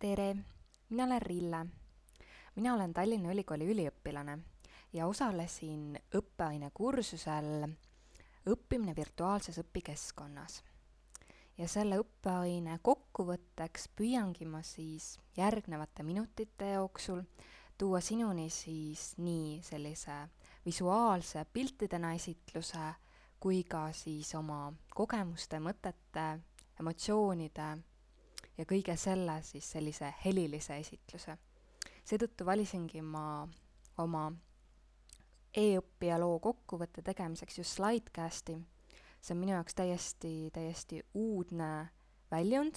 tere, mina olen Rille. mina olen Tallinna Ülikooli üliõpilane ja osalesin õppeainekursusel õppimine virtuaalses õpikeskkonnas. ja selle õppeaine kokkuvõtteks püüangi ma siis järgnevate minutite jooksul tuua sinuni siis nii sellise visuaalse piltidena esitluse kui ka siis oma kogemuste, mõtete, emotsioonide ja kõige selle siis sellise helilise esitluse. seetõttu valisingi ma oma e-õppija loo kokkuvõtte tegemiseks just Slidecasti. see on minu jaoks täiesti, täiesti uudne väljund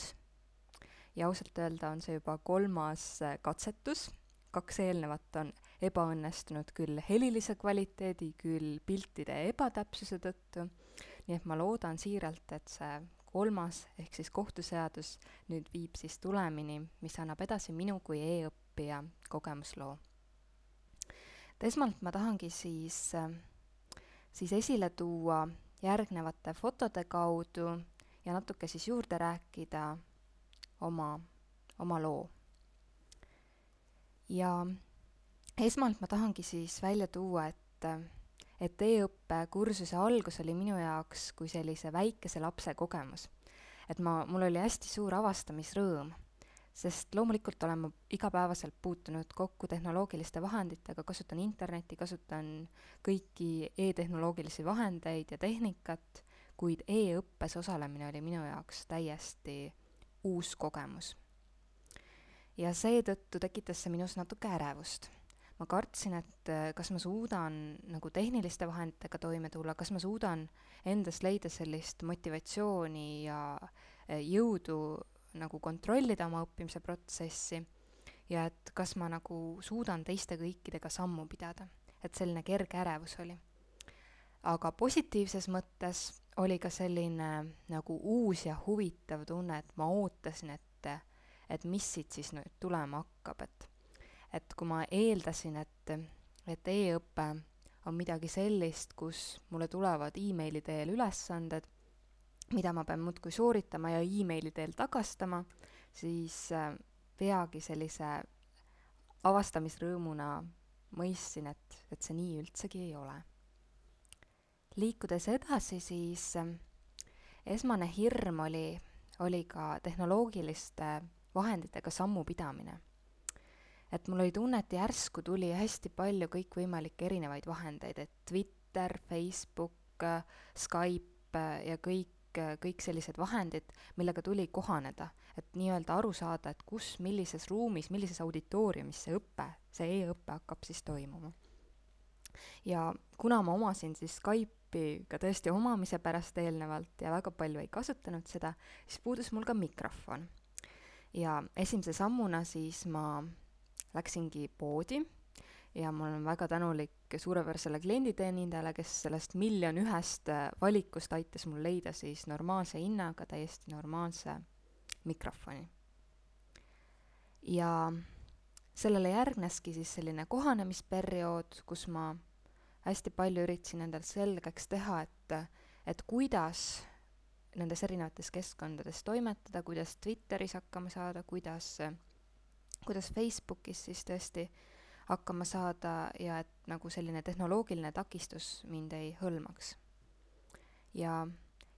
ja ausalt öelda on see juba kolmas katsetus, kaks eelnevat on ebaõnnestunud küll helilise kvaliteedi, küll piltide ebatäpsuse tõttu, nii et ma loodan siiralt, et see kolmas ehk siis kohtuseadus nüüd viib siis tulemini, mis annab edasi minu kui e-õppija kogemusloo. et esmalt ma tahangi siis, siis esile tuua järgnevate fotode kaudu ja natuke siis juurde rääkida oma, oma loo. ja esmalt ma tahangi siis välja tuua, et, et e-õppe kursuse algus oli minu jaoks kui sellise väikese lapse kogemus. et ma, mul oli hästi suur avastamisrõõm, sest loomulikult olen ma igapäevaselt puutunud kokku tehnoloogiliste vahenditega, kasutan internetti, kasutan kõiki e-tehnoloogilisi vahendeid ja tehnikat, kuid e-õppes osalemine oli minu jaoks täiesti uus kogemus. ja seetõttu tekitas see minus natuke ärevust ma kartsin, et äh, kas ma suudan nagu tehniliste vahenditega toime tulla, kas ma suudan endas leida sellist motivatsiooni ja äh, jõudu nagu kontrollida oma õppimise protsessi ja et kas ma nagu suudan teiste kõikidega sammu pidada, et selline kerge ärevus oli. aga positiivses mõttes oli ka selline nagu uus ja huvitav tunne, et ma ootasin, et, et mis siit siis nüüd tulema hakkab, et et kui ma eeldasin, et, et e-õpe on midagi sellist, kus mulle tulevad emaili teel ülesanded, mida ma pean muudkui sooritama ja emaili teel tagastama, siis äh, peagi sellise avastamisrõõmuna mõistsin, et, et see nii üldsegi ei ole. liikudes edasi, siis äh, esmane hirm oli, oli ka tehnoloogiliste vahenditega sammu pidamine et mul oli tunne, et järsku tuli hästi palju kõikvõimalikke erinevaid vahendeid, et Twitter, Facebook, Skype ja kõik, kõik sellised vahendid, millega tuli kohaneda, et nii-öelda aru saada, et kus, millises ruumis, millises auditooriumis see õpe, see e-õpe hakkab siis toimuma. ja kuna ma omasin siis Skype'i ka tõesti omamise pärast eelnevalt ja väga palju ei kasutanud seda, siis puudus mul ka mikrofon. ja esimese sammuna siis ma läksingi poodi ja ma olen väga tänulik suurepärasele klienditeenindajale, kes sellest miljon ühest äh, valikust aitas mul leida siis normaalse hinnaga täiesti normaalse mikrofoni. ja sellele järgneski siis selline kohanemisperiood, kus ma hästi palju üritasin endale selgeks teha, et, et kuidas nendes erinevates keskkondades toimetada, kuidas Twitteris hakkama saada, kuidas kuidas Facebookis siis tõesti hakkama saada ja et nagu selline tehnoloogiline takistus mind ei hõlmaks. ja,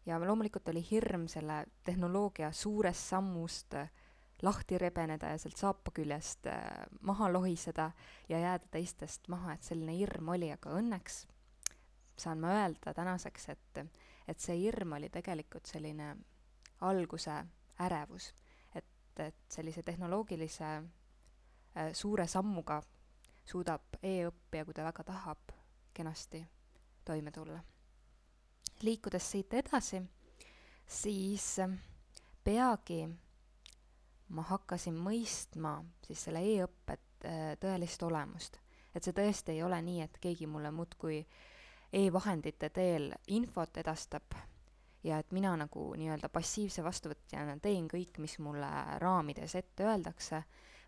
ja loomulikult oli hirm selle tehnoloogia suurest sammust lahti rebeneda ja sealt saapa küljest äh, maha lohiseda ja jääda teistest maha, et selline hirm oli, aga õnneks saan ma öelda tänaseks, et, et see hirm oli tegelikult selline alguse ärevus et, et sellise tehnoloogilise äh, suure sammuga suudab e-õppija, kui ta väga tahab, kenasti toime tulla. liikudes siit edasi, siis äh, peagi ma hakkasin mõistma siis selle e-õppe äh, tõelist olemust. et see tõesti ei ole nii, et keegi mulle muudkui e-vahendite teel infot edastab ja et mina nagu nii-öelda passiivse vastuvõtjana teen kõik, mis mulle raamides ette öeldakse,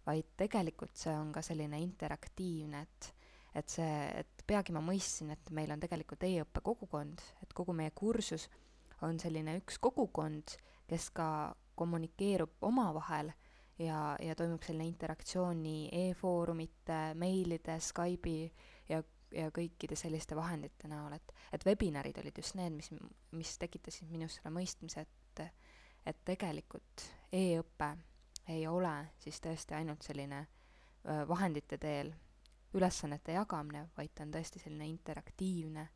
vaid tegelikult see on ka selline interaktiivne, et et see, et peagi ma mõistsin, et meil on tegelikult e-õppe kogukond, et kogu meie kursus on selline üks kogukond, kes ka kommunikeerub omavahel ja, ja toimub selline interaktsioon nii e-foorumite, meilide, Skype'i ja, ja kõikide selliste vahendite näol, et, et webinarid olid just need, mis, mis tekitasid minus selle mõistmise, et, et tegelikult e-õpe ei ole siis tõesti ainult selline vahendite teel ülesannete jagamine, vaid ta on tõesti selline interaktiivne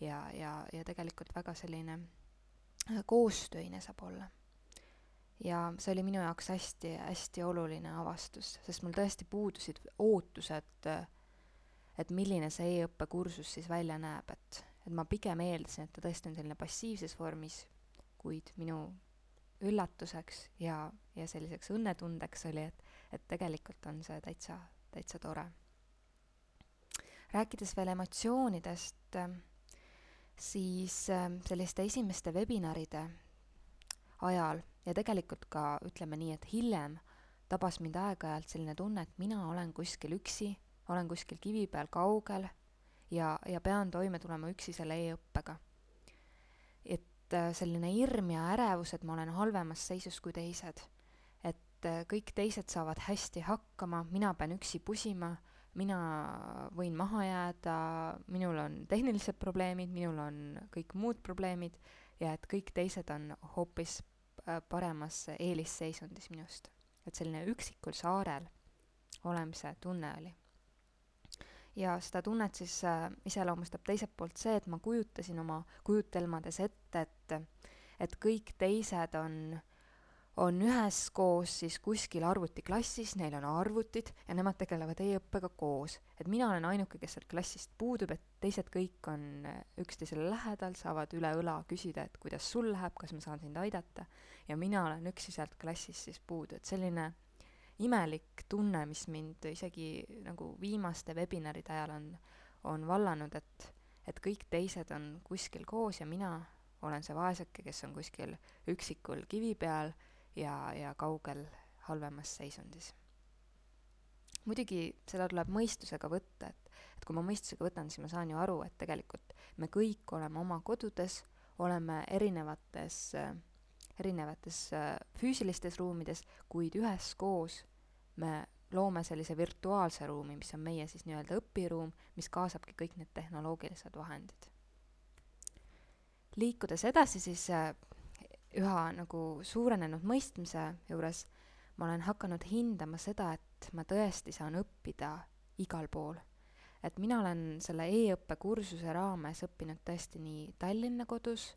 ja, ja, ja tegelikult väga selline koostöine saab olla. Ja see oli minu jaoks hästi, hästi oluline avastus, sest mul tõesti puudusid ootused, et milline see e-õppe kursus siis välja näeb, et, et ma pigem eeldasin, et ta tõesti on selline passiivses vormis, kuid minu üllatuseks ja, ja selliseks õnnetundeks oli, et, et tegelikult on see täitsa, täitsa tore. rääkides veel emotsioonidest, siis selliste esimeste webinaride ajal ja tegelikult ka ütleme nii, et hiljem tabas mind aeg-ajalt selline tunne, et mina olen kuskil üksi, olen kuskil kivi peal kaugel ja, ja pean toime tulema üksi selle e-õppega. et äh, selline hirm ja ärevus, et ma olen halvemas seisus kui teised. et äh, kõik teised saavad hästi hakkama, mina pean üksi pusima, mina võin maha jääda, minul on tehnilised probleemid, minul on kõik muud probleemid ja et kõik teised on hoopis Äh, paremas eelisseisundis minust. et selline üksikul saarel olemise tunne oli. Ja seda tunnet siis äh, iseloomustab teiselt poolt see, et ma kujutasin oma kujutelmades ette, et et kõik teised on on üheskoos siis kuskil arvutiklassis, neil on arvutid ja nemad tegelevad e-õppega koos. et mina olen ainuke, kes sealt klassist puudub, et teised kõik on äh, üksteisele lähedal, saavad üle õla küsida, et kuidas sul läheb, kas ma saan sind aidata, ja mina olen üksi sealt klassist siis puudu, et selline imelik tunne, mis mind isegi nagu viimaste webinaride ajal on, on vallanud, et, et kõik teised on kuskil koos ja mina olen see vaeseke, kes on kuskil üksikul kivi peal ja, ja kaugel halvemas seisundis. muidugi seda tuleb mõistusega võtta, et, et kui ma mõistusega võtan, siis ma saan ju aru, et tegelikult me kõik oleme oma kodudes, oleme erinevates, erinevates füüsilistes ruumides, kuid üheskoos me loome sellise virtuaalse ruumi, mis on meie siis nii-öelda õpiruum, mis kaasabki kõik need tehnoloogilised vahendid. liikudes edasi siis üha nagu suurenenud mõistmise juures ma olen hakanud hindama seda, et ma tõesti saan õppida igal pool. et mina olen selle e-õppe kursuse raames õppinud tõesti nii Tallinna kodus,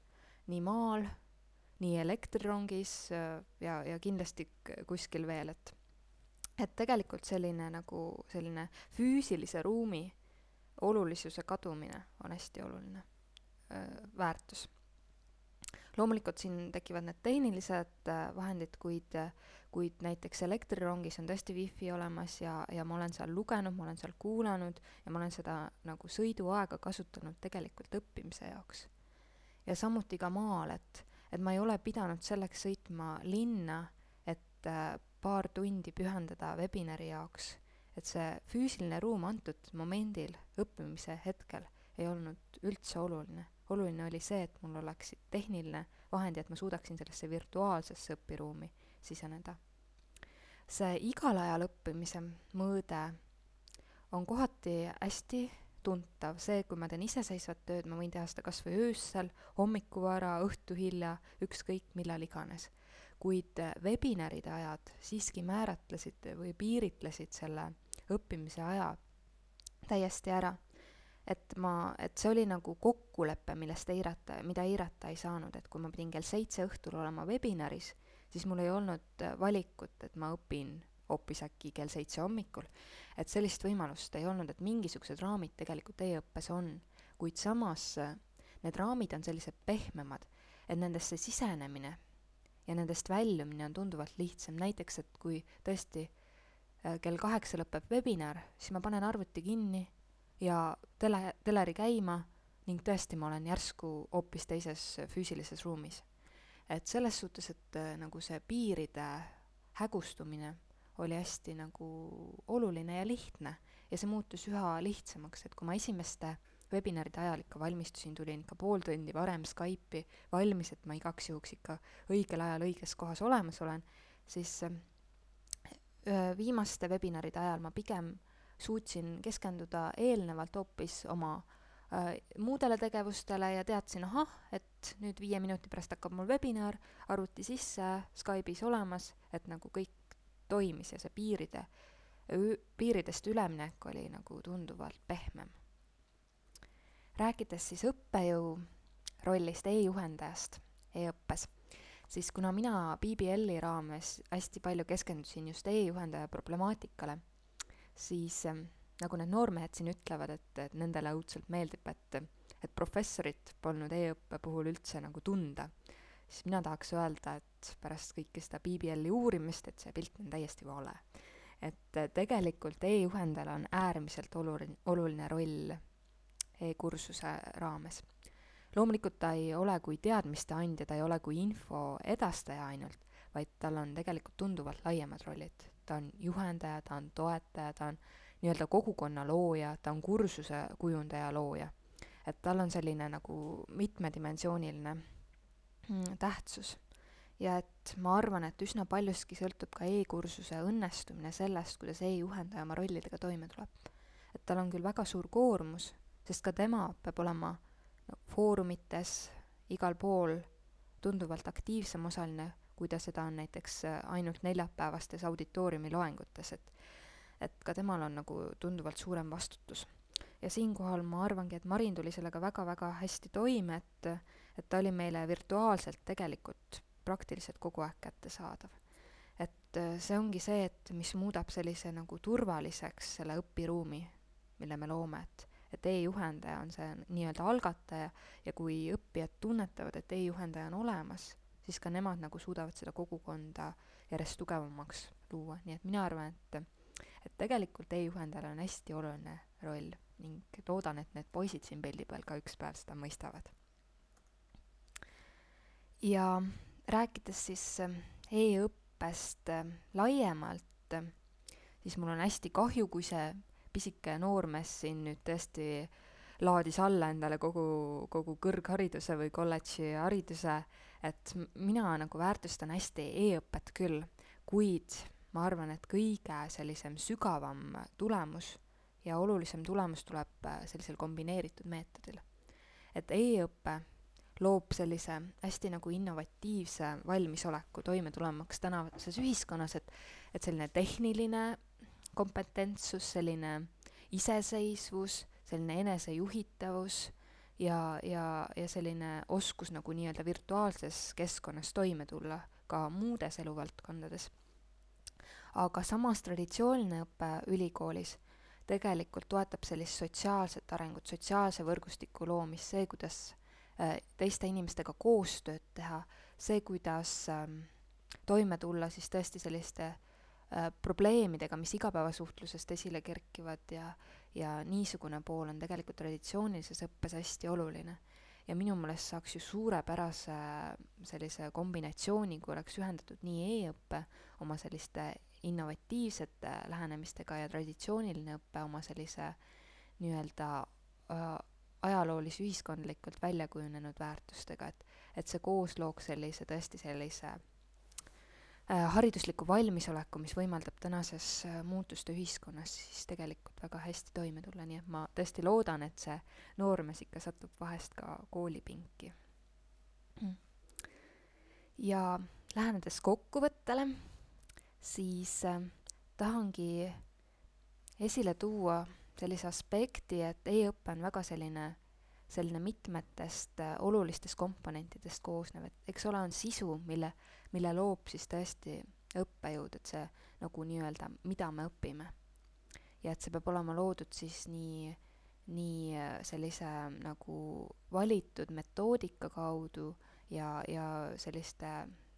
nii maal, nii elektrirongis äh, ja, ja kindlasti kuskil veel, et et tegelikult selline nagu selline füüsilise ruumi olulisuse kadumine on hästi oluline öö, väärtus loomulikult siin tekivad need tehnilised äh, vahendid, kuid, kuid näiteks elektrirongis on tõesti wifi olemas ja, ja ma olen seal lugenud, ma olen seal kuulanud ja ma olen seda nagu sõiduaega kasutanud tegelikult õppimise jaoks. ja samuti ka maal, et, et ma ei ole pidanud selleks sõitma linna, et äh, paar tundi pühendada webinari jaoks, et see füüsiline ruum antud momendil, õppimise hetkel, ei olnud üldse oluline oluline oli see, et mul oleks tehniline vahend ja et ma suudaksin sellesse virtuaalsesse õpiruumi siseneda. see igal ajal õppimise mõõde on kohati hästi tuntav, see, kui ma teen iseseisvat tööd, ma võin teha seda kas või öösel, hommikuvara, õhtu hilja, ükskõik millal iganes. Kuid webinaride ajad siiski määratlesid või piiritlesid selle õppimise aja täiesti ära. Et ma, et see oli nagu kokkulepe, millest eirata, mida eirata ei saanud, et kui ma pidin kell seitse õhtul olema webinaris, siis mul ei olnud valikut, et ma õpin hoopis äkki kell seitse hommikul. et sellist võimalust ei olnud, et mingisugused raamid tegelikult e-õppes on, kuid samas need raamid on sellised pehmemad, et nendesse sisenemine ja nendest väljumine on tunduvalt lihtsam, näiteks et kui tõesti äh, kell kaheksa lõpeb webinar, siis ma panen arvuti kinni ja tele, teleri käima ning tõesti, ma olen järsku hoopis teises füüsilises ruumis. et selles suhtes, et äh, nagu see piiride hägustumine oli hästi nagu oluline ja lihtne ja see muutus üha lihtsamaks, et kui ma esimeste webinaride ajal ikka valmistusin, tulin ikka pool tundi varem Skype'i valmis, et ma igaks juhuks ikka õigel ajal õiges kohas olemas olen, siis äh, viimaste webinaride ajal ma pigem suutsin keskenduda eelnevalt hoopis oma äh, muudele tegevustele ja teadsin, ahah, et nüüd viie minuti pärast hakkab mul webinar, arvuti sisse, Skype'is olemas, et nagu kõik toimis ja see piiride, piiridest üleminek oli nagu tunduvalt pehmem. Rääkides siis õppejõu rollist e-juhendajast e-õppes, siis kuna mina BBL-i raames hästi palju keskendusin just e-juhendaja problemaatikale siis ähm, nagu need noormehed siin ütlevad, et, et nendele õudselt meeldib, et, et professorit polnud e-õppe puhul üldse nagu tunda, siis mina tahaks öelda, et pärast kõike seda BBL-i uurimist, et see pilt on täiesti vale. et äh, tegelikult e-juhendajal on äärmiselt oluline, oluline roll e-kursuse raames. loomulikult ta ei ole kui teadmiste andja, ta ei ole kui info edastaja ainult, vaid tal on tegelikult tunduvalt laiemad rollid ta on juhendaja, ta on toetaja, ta on nii-öelda kogukonna looja, ta on kursuse kujundaja looja. et tal on selline nagu mitmedimensiooniline mm, tähtsus. ja et ma arvan, et üsna paljuski sõltub ka e-kursuse õnnestumine sellest, kuidas e-juhendaja oma rollidega toime tuleb. et tal on küll väga suur koormus, sest ka tema peab olema foorumites, igal pool tunduvalt aktiivsem osaline kui ta seda on näiteks äh, ainult neljapäevastes auditooriumi loengutes, et et ka temal on nagu tunduvalt suurem vastutus. ja siinkohal ma arvangi, et Marin tuli sellega väga-väga hästi toime, et et ta oli meile virtuaalselt tegelikult praktiliselt kogu aeg kättesaadav. et äh, see ongi see, et mis muudab sellise nagu turvaliseks selle õpiruumi, mille me loome, et et e-juhendaja on see nii-öelda algataja ja kui õppijad tunnetavad, et e-juhendaja on olemas, siis ka nemad nagu suudavad seda kogukonda järjest tugevamaks luua, nii et mina arvan, et et tegelikult e-juhendajal on hästi oluline roll ning loodan, et need poisid siin pildi peal ka üks päev seda mõistavad. ja rääkides siis äh, e-õppest äh, laiemalt, siis mul on hästi kahju, kui see pisike noormees siin nüüd tõesti laadis alla endale kogu, kogu kõrghariduse või kolledži hariduse et mina nagu väärtustan hästi e-õpet küll, kuid ma arvan, et kõige sellisem sügavam tulemus ja olulisem tulemus tuleb äh, sellisel kombineeritud meetodil. et e-õpe loob sellise hästi nagu innovatiivse valmisoleku toime tulemaks tänases ühiskonnas, et, et selline tehniline kompetentsus, selline iseseisvus, selline enesejuhitavus ja, ja, ja selline oskus nagu nii-öelda virtuaalses keskkonnas toime tulla ka muudes eluvaldkondades. aga samas traditsiooniline õpe ülikoolis tegelikult toetab sellist sotsiaalset arengut, sotsiaalse võrgustiku loomist, see, kuidas äh, teiste inimestega koostööd teha, see, kuidas ähm, toime tulla siis tõesti selliste probleemidega, mis igapäevasuhtlusest esile kerkivad ja, ja niisugune pool on tegelikult traditsioonilises õppes hästi oluline. ja minu meelest saaks ju suurepärase sellise kombinatsiooni, kui oleks ühendatud nii e-õpe oma selliste innovatiivsete lähenemistega ja traditsiooniline õpe oma sellise nii-öelda äh, ajaloolise ühiskondlikult välja kujunenud väärtustega, et, et see koos looks sellise tõesti sellise Äh, haridusliku valmisoleku, mis võimaldab tänases äh, muutuste ühiskonnas siis tegelikult väga hästi toime tulla, nii et ma tõesti loodan, et see noormees ikka satub vahest ka koolipinki. ja lähenedes kokkuvõttele, siis äh, tahangi esile tuua sellise aspekti, et e-õpe on väga selline selline mitmetest äh, olulistest komponentidest koosnev, et eks ole, on sisu, mille, mille loob siis tõesti õppejõud, et see nagu nii-öelda, mida me õpime. ja et see peab olema loodud siis nii, nii äh, sellise nagu valitud metoodika kaudu ja, ja selliste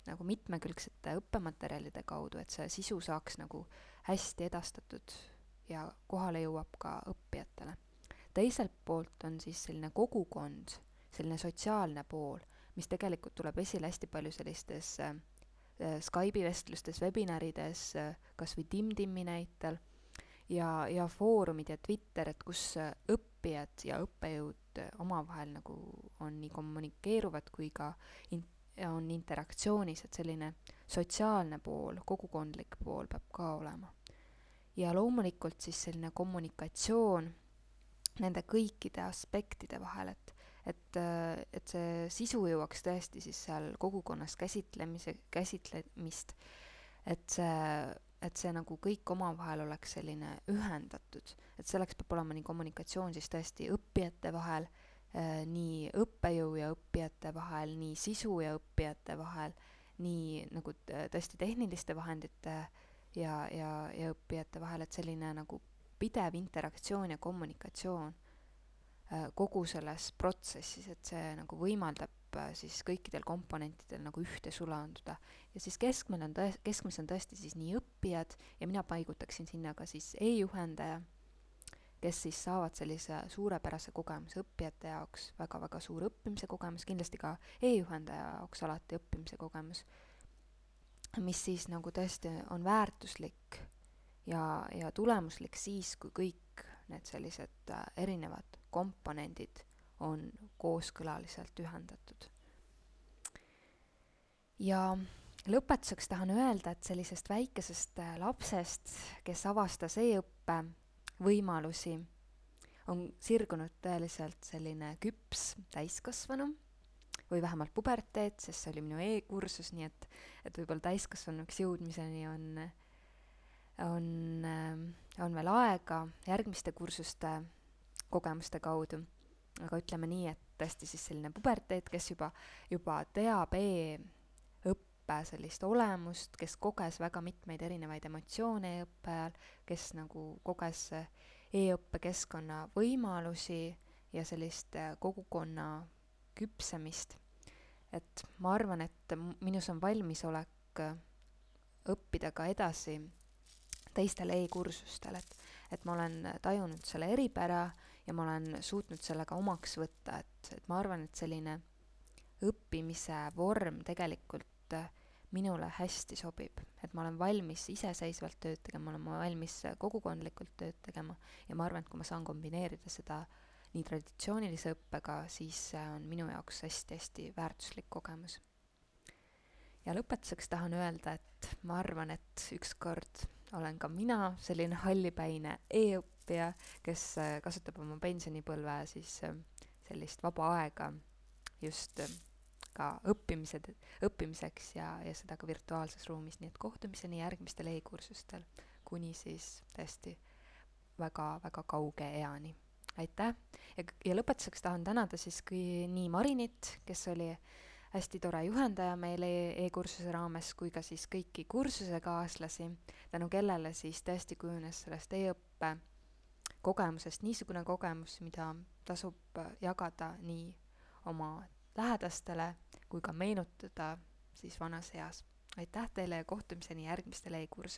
nagu mitmekülgsete õppematerjalide kaudu, et see sisu saaks nagu hästi edastatud ja kohale jõuab ka õppijatele teiselt poolt on siis selline kogukond, selline sotsiaalne pool, mis tegelikult tuleb esile hästi palju sellistes äh, äh Skype'i vestlustes, webinarides äh,, kas või Timtimi näitel, ja, ja foorumid ja Twitter, et kus äh, õppijad ja õppejõud äh, omavahel nagu on nii kommunikeeruvad kui ka in-, on interaktsioonis, et selline sotsiaalne pool, kogukondlik pool peab ka olema. ja loomulikult siis selline kommunikatsioon nende kõikide aspektide vahel, et et, et see sisu jõuaks tõesti siis seal kogukonnas käsitlemise, käsitlemist, et see, et see nagu kõik omavahel oleks selline ühendatud, et selleks peab olema nii kommunikatsioon siis tõesti õppijate vahel Äh, nii õppejõu ja õppijate vahel, nii sisu ja õppijate vahel, nii nagu tõesti tehniliste vahendite ja, ja, ja õppijate vahel, et selline nagu pidev interaktsioon ja kommunikatsioon äh, kogu selles protsessis, et see nagu võimaldab äh, siis kõikidel komponentidel nagu ühte sulanduda. ja siis keskmel on tõe-, keskmes on tõesti siis nii õppijad ja mina paigutaksin sinna ka siis e-juhendaja kes siis saavad sellise suurepärase kogemuse õppijate jaoks, väga-väga suur õppimise kogemus, kindlasti ka e-juhendaja jaoks alati õppimise kogemus, mis siis nagu tõesti on väärtuslik ja, ja tulemuslik siis, kui kõik need sellised äh, erinevad komponendid on kooskõlaliselt ühendatud. ja lõpetuseks tahan öelda, et sellisest väikesest äh, lapsest, kes avastas e-õppe võimalusi, on sirgunud tõeliselt selline küps täiskasvanu või vähemalt puberteet, sest see oli minu e-kursus, nii et, et võib-olla täiskasvanuks jõudmiseni on, on, on veel aega järgmiste kursuste kogemuste kaudu. aga ütleme nii, et tõesti siis selline puberteet, kes juba, juba teab e-õppe sellist olemust, kes koges väga mitmeid erinevaid emotsioone e-õppe ajal, kes nagu koges e-õppekeskkonna võimalusi ja sellist äh, kogukonna küpsemist. et ma arvan, et minus on valmisolek äh, õppida ka edasi teistel e-kursustel, et, et ma olen tajunud selle eripära ja ma olen suutnud selle ka omaks võtta, et, et ma arvan, et selline õppimise vorm tegelikult minule hästi sobib, et ma olen valmis iseseisvalt tööd tegema, ma olen valmis kogukondlikult tööd tegema ja ma arvan, et kui ma saan kombineerida seda nii traditsioonilise õppega, siis see on minu jaoks hästi-hästi väärtuslik kogemus. ja lõpetuseks tahan öelda, et ma arvan, et ükskord olen ka mina selline hallipäine e-õppija, kes kasutab oma pensionipõlve siis sellist vaba aega just ka õppimised, õppimiseks ja, ja seda ka virtuaalses ruumis, nii et kohtumiseni järgmistel e-kursustel, kuni siis tõesti väga-väga kauge eani. aitäh ja, ja lõpetuseks tahan tänada siis kui nii Marinit, kes oli hästi tore juhendaja meil e e-kursuse raames, kui ka siis kõiki kursusekaaslasi, tänu kellele siis tõesti kujunes sellest e-õppe kogemusest niisugune kogemus, mida tasub jagada nii oma lähedastele kui ka meenutada siis vanas eas. aitäh teile ja kohtumiseni järgmistel e-kursustel!